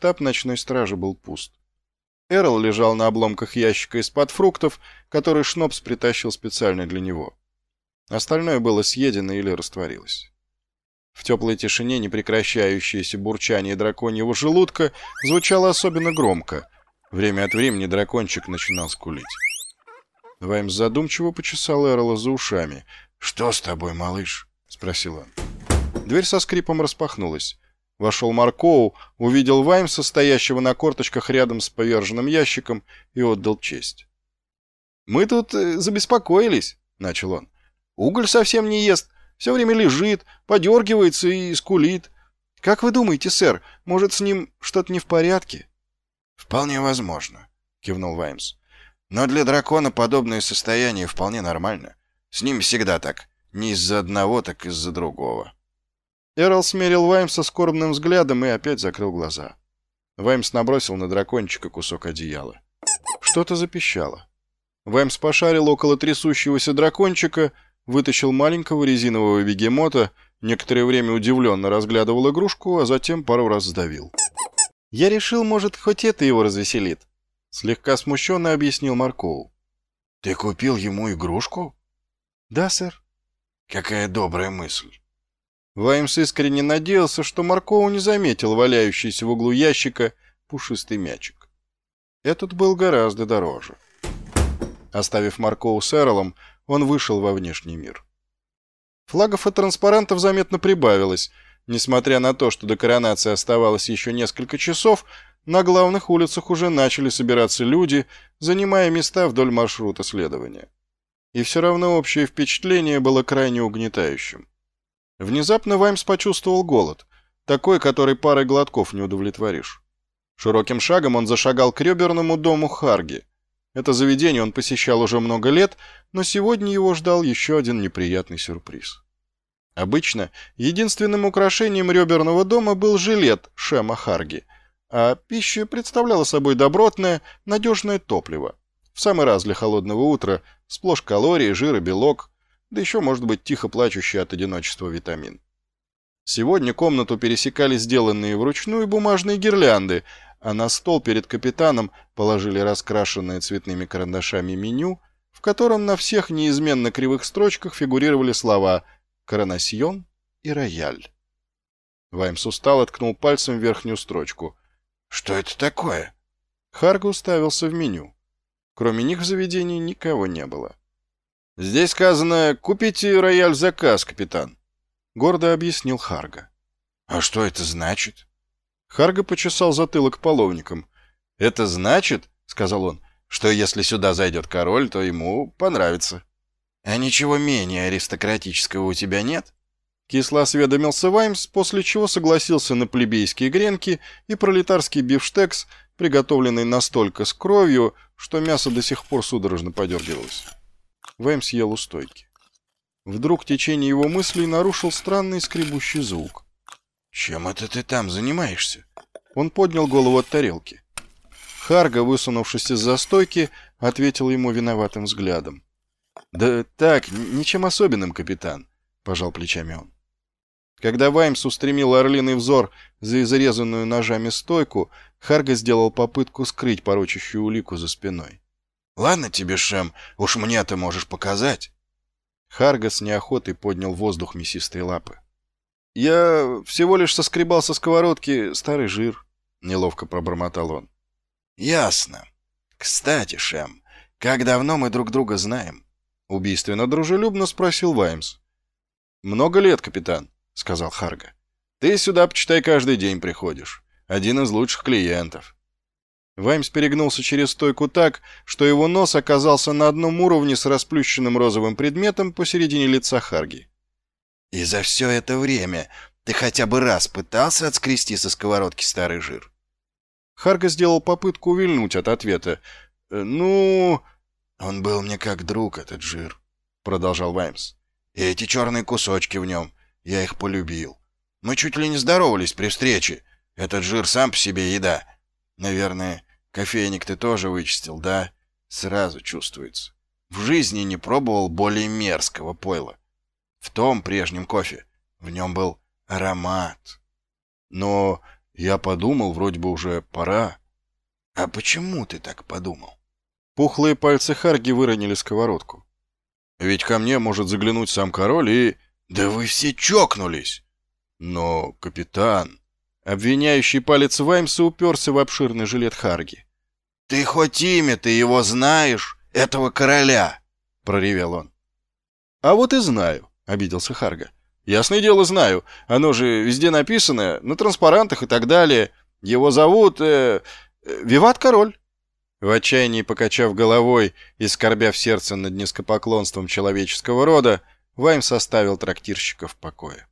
Штаб ночной стражи был пуст. Эрл лежал на обломках ящика из-под фруктов, который Шнопс притащил специально для него. Остальное было съедено или растворилось. В теплой тишине непрекращающееся бурчание драконьего желудка звучало особенно громко. Время от времени дракончик начинал скулить. Ваймс задумчиво почесал Эрла за ушами. «Что с тобой, малыш?» — спросил он. Дверь со скрипом распахнулась. Вошел Маркоу, увидел Ваймса, стоящего на корточках рядом с поверженным ящиком, и отдал честь. «Мы тут э, забеспокоились», — начал он. «Уголь совсем не ест, все время лежит, подергивается и скулит. Как вы думаете, сэр, может, с ним что-то не в порядке?» «Вполне возможно», — кивнул Ваймс. Но для дракона подобное состояние вполне нормально. С ним всегда так. Не из-за одного, так из-за другого. Эрл смерил Ваймса скорбным взглядом и опять закрыл глаза. Ваймс набросил на дракончика кусок одеяла. Что-то запищало. Ваймс пошарил около трясущегося дракончика, вытащил маленького резинового бегемота, некоторое время удивленно разглядывал игрушку, а затем пару раз сдавил. «Я решил, может, хоть это его развеселит», Слегка смущенно объяснил Маркоу. «Ты купил ему игрушку?» «Да, сэр». «Какая добрая мысль». Ваймс искренне надеялся, что Маркоу не заметил валяющийся в углу ящика пушистый мячик. Этот был гораздо дороже. Оставив Маркоу с Эрлом, он вышел во внешний мир. Флагов и транспарантов заметно прибавилось. Несмотря на то, что до коронации оставалось еще несколько часов, на главных улицах уже начали собираться люди, занимая места вдоль маршрута следования. И все равно общее впечатление было крайне угнетающим. Внезапно Ваймс почувствовал голод, такой, который парой глотков не удовлетворишь. Широким шагом он зашагал к реберному дому Харги. Это заведение он посещал уже много лет, но сегодня его ждал еще один неприятный сюрприз. Обычно единственным украшением реберного дома был жилет Шема Харги — а пища представляла собой добротное, надежное топливо. В самый раз для холодного утра, сплошь калории, жир и белок, да еще, может быть, тихо плачущий от одиночества витамин. Сегодня комнату пересекали сделанные вручную бумажные гирлянды, а на стол перед капитаном положили раскрашенное цветными карандашами меню, в котором на всех неизменно кривых строчках фигурировали слова «коронасьон» и «рояль». Ваймс устал откнул пальцем верхнюю строчку. «Что это такое?» Харга уставился в меню. Кроме них в заведении никого не было. «Здесь сказано, купите рояль заказ, капитан», — гордо объяснил Харга. «А что это значит?» Харга почесал затылок половником. «Это значит, — сказал он, — что если сюда зайдет король, то ему понравится». «А ничего менее аристократического у тебя нет?» Кисло осведомился Ваймс, после чего согласился на плебейские гренки и пролетарский бифштекс, приготовленный настолько с кровью, что мясо до сих пор судорожно подергивалось. Ваймс ел у стойки. Вдруг течение его мыслей нарушил странный скребущий звук. «Чем это ты там занимаешься?» Он поднял голову от тарелки. Харга, высунувшись из-за стойки, ответил ему виноватым взглядом. «Да так, ничем особенным, капитан», — пожал плечами он. Когда Ваймс устремил орлиный взор за изрезанную ножами стойку, Харга сделал попытку скрыть порочащую улику за спиной. «Ладно тебе, Шем, уж мне ты можешь показать». Харга с неохотой поднял воздух мясистой лапы. «Я всего лишь соскребал со сковородки старый жир», — неловко пробормотал он. «Ясно. Кстати, Шем, как давно мы друг друга знаем?» — убийственно дружелюбно спросил Ваймс. «Много лет, капитан», — сказал Харга. «Ты сюда, почитай, каждый день приходишь. Один из лучших клиентов». Ваймс перегнулся через стойку так, что его нос оказался на одном уровне с расплющенным розовым предметом посередине лица Харги. «И за все это время ты хотя бы раз пытался отскрести со сковородки старый жир?» Харга сделал попытку увильнуть от ответа. «Э, «Ну...» «Он был мне как друг, этот жир», — продолжал Ваймс. «И эти черные кусочки в нем. Я их полюбил. Мы чуть ли не здоровались при встрече. Этот жир сам по себе еда. Наверное, кофейник ты тоже вычистил, да? Сразу чувствуется. В жизни не пробовал более мерзкого пойла. В том прежнем кофе в нем был аромат. Но Я подумал, вроде бы уже пора. А почему ты так подумал? Пухлые пальцы Харги выронили сковородку. Ведь ко мне может заглянуть сам король и... Да вы все чокнулись! Но, капитан... Обвиняющий палец Ваймса уперся в обширный жилет Харги. «Ты хоть имя ты его знаешь, этого короля?» — проревел он. «А вот и знаю», — обиделся Харга. «Ясное дело, знаю. Оно же везде написано, на транспарантах и так далее. Его зовут... Э, э, Виват Король». В отчаянии покачав головой и скорбя в сердце над низкопоклонством человеческого рода, Вайм составил трактирщика в покое.